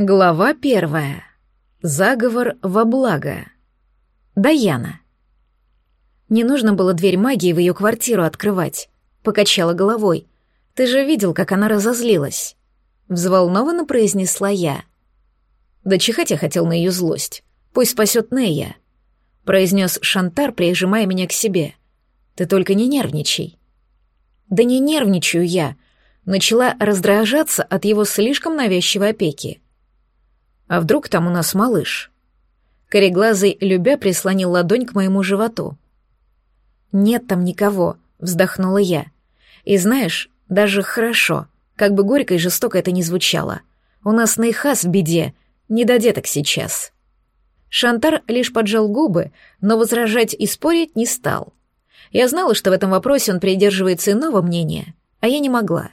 Глава первая. Заговор во благо. Даяна. Не нужно было дверь магии в ее квартиру открывать. Покачала головой. Ты же видел, как она разозлилась. Взволнованно произнесла я. Да чихать я хотел на ее злость. Пусть спасет Нея. Произнес Шантар, прижимая меня к себе. Ты только не нервничай. Да не нервничаю я. Начала раздражаться от его слишком навязчивой опеки. А вдруг там у нас малыш? Кореглазый, любя, прислонил ладонь к моему животу. «Нет там никого», — вздохнула я. «И знаешь, даже хорошо, как бы горько и жестоко это ни звучало. У нас Нейхас в беде, не до деток сейчас». Шантар лишь поджал губы, но возражать и спорить не стал. Я знала, что в этом вопросе он придерживается иного мнения, а я не могла.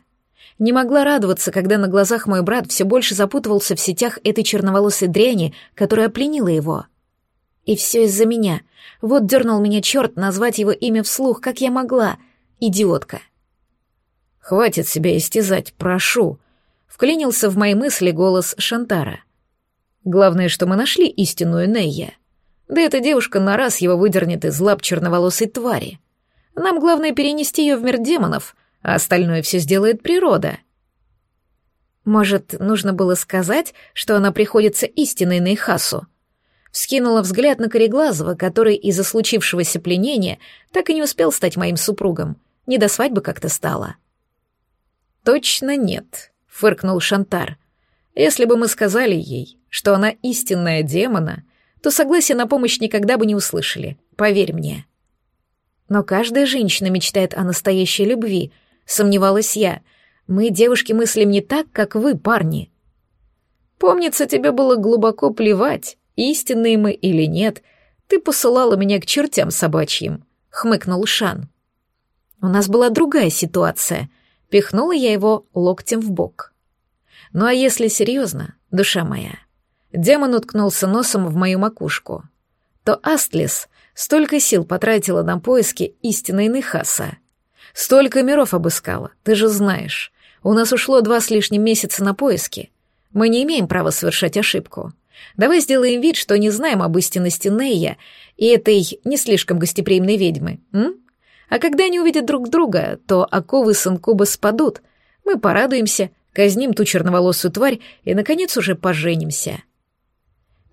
Не могла радоваться, когда на глазах мой брат все больше запутывался в сетях этой черноволосой дряни, которая пленила его. И все из-за меня. Вот дернул меня черт назвать его имя вслух, как я могла. Идиотка. «Хватит себя истязать, прошу», — вклинился в мои мысли голос Шантара. «Главное, что мы нашли истинную Нейя. Да эта девушка на раз его выдернет из лап черноволосой твари. Нам главное перенести ее в мир демонов — а остальное все сделает природа. Может, нужно было сказать, что она приходится истинной Нейхасу? Вскинула взгляд на Кореглазова, который из-за случившегося пленения так и не успел стать моим супругом. Не до свадьбы как-то стало. «Точно нет», — фыркнул Шантар. «Если бы мы сказали ей, что она истинная демона, то согласие на помощь никогда бы не услышали, поверь мне». Но каждая женщина мечтает о настоящей любви — сомневалась я. Мы, девушки, мыслим не так, как вы, парни. Помнится, тебе было глубоко плевать, истинные мы или нет. Ты посылала меня к чертям собачьим, хмыкнул Шан. У нас была другая ситуация. Пихнула я его локтем в бок. Ну а если серьезно, душа моя, демон уткнулся носом в мою макушку, то Астлис столько сил потратила на поиски истинной Нехаса, Столько миров обыскала, ты же знаешь. У нас ушло два с лишним месяца на поиски. Мы не имеем права совершать ошибку. Давай сделаем вид, что не знаем об истинности Нея и этой не слишком гостеприимной ведьмы, м? А когда они увидят друг друга, то оковы с инкуба спадут. Мы порадуемся, казним ту черноволосую тварь и, наконец, уже поженимся.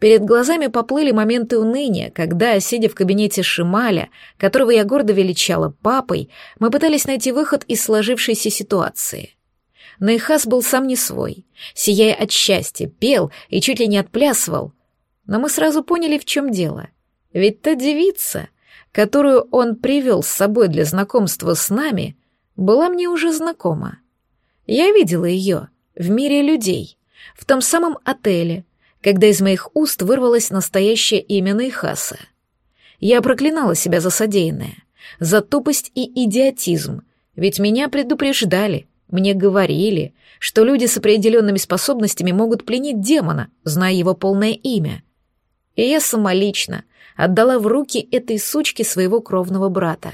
Перед глазами поплыли моменты уныния, когда, сидя в кабинете Шималя, которого я гордо величала папой, мы пытались найти выход из сложившейся ситуации. Нейхас был сам не свой, сияя от счастья, пел и чуть ли не отплясывал. Но мы сразу поняли, в чем дело. Ведь та девица, которую он привел с собой для знакомства с нами, была мне уже знакома. Я видела ее в мире людей, в том самом отеле, когда из моих уст вырвалось настоящее имя Нейхаса. Я проклинала себя за содеянное, за тупость и идиотизм, ведь меня предупреждали, мне говорили, что люди с определенными способностями могут пленить демона, зная его полное имя. И я самолично отдала в руки этой сучке своего кровного брата.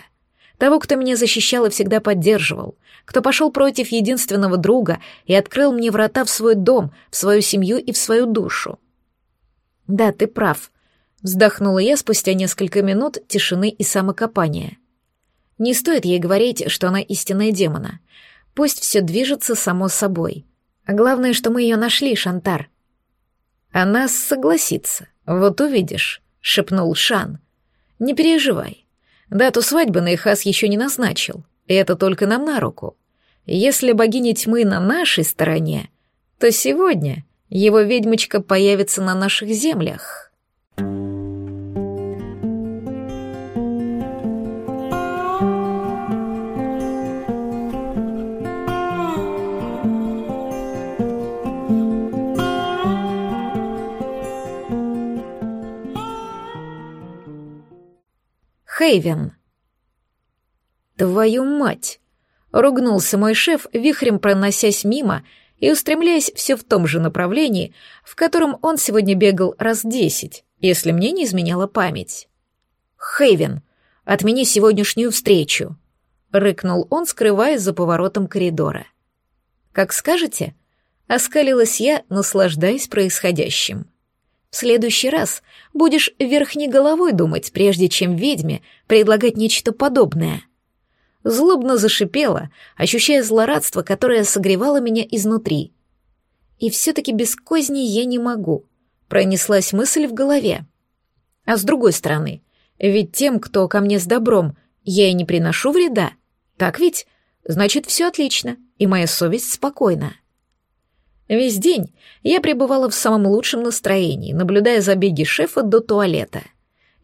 Того, кто меня защищал и всегда поддерживал, кто пошел против единственного друга и открыл мне врата в свой дом, в свою семью и в свою душу. «Да, ты прав», — вздохнула я спустя несколько минут тишины и самокопания. «Не стоит ей говорить, что она истинная демона. Пусть все движется само собой. А главное, что мы ее нашли, Шантар». «Она согласится, вот увидишь», — шепнул Шан. «Не переживай. Дату свадьбы Нейхас еще не назначил, и это только нам на руку. Если богиня тьмы на нашей стороне, то сегодня его ведьмочка появится на наших землях. Хейвен. «Твою мать!» — ругнулся мой шеф, вихрем проносясь мимо и устремляясь все в том же направлении, в котором он сегодня бегал раз десять, если мне не изменяла память. «Хейвен, отмени сегодняшнюю встречу!» — рыкнул он, скрываясь за поворотом коридора. «Как скажете?» — Оскалилась я, наслаждаясь происходящим. Следующий раз будешь верхней головой думать, прежде чем ведьме предлагать нечто подобное. Злобно зашипела, ощущая злорадство, которое согревало меня изнутри. И все-таки без козней я не могу. Пронеслась мысль в голове. А с другой стороны, ведь тем, кто ко мне с добром, я и не приношу вреда. Так ведь? Значит, все отлично, и моя совесть спокойна. Весь день я пребывала в самом лучшем настроении, наблюдая за беги шефа до туалета.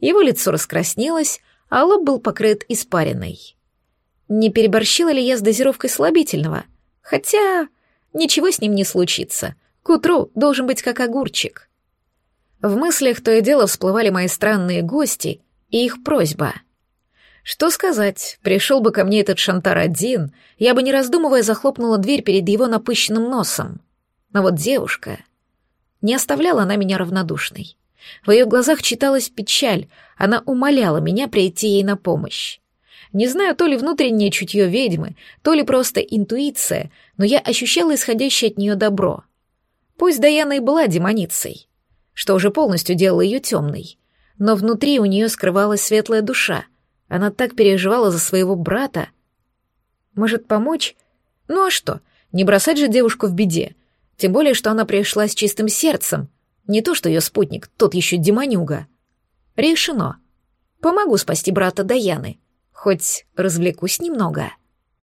Его лицо раскраснелось, а лоб был покрыт испариной. Не переборщила ли я с дозировкой слабительного? Хотя ничего с ним не случится. К утру должен быть как огурчик. В мыслях то и дело всплывали мои странные гости и их просьба. Что сказать, пришел бы ко мне этот шантар один, я бы, не раздумывая, захлопнула дверь перед его напыщенным носом. Но вот девушка... Не оставляла она меня равнодушной. В ее глазах читалась печаль, она умоляла меня прийти ей на помощь. Не знаю, то ли внутреннее чутье ведьмы, то ли просто интуиция, но я ощущала исходящее от нее добро. Пусть Даяна и была демоницей, что уже полностью делало ее темной, но внутри у нее скрывалась светлая душа. Она так переживала за своего брата. Может, помочь? Ну а что, не бросать же девушку в беде, тем более, что она пришла с чистым сердцем. Не то, что ее спутник, тот еще демонюга. Решено. Помогу спасти брата Даяны. Хоть развлекусь немного.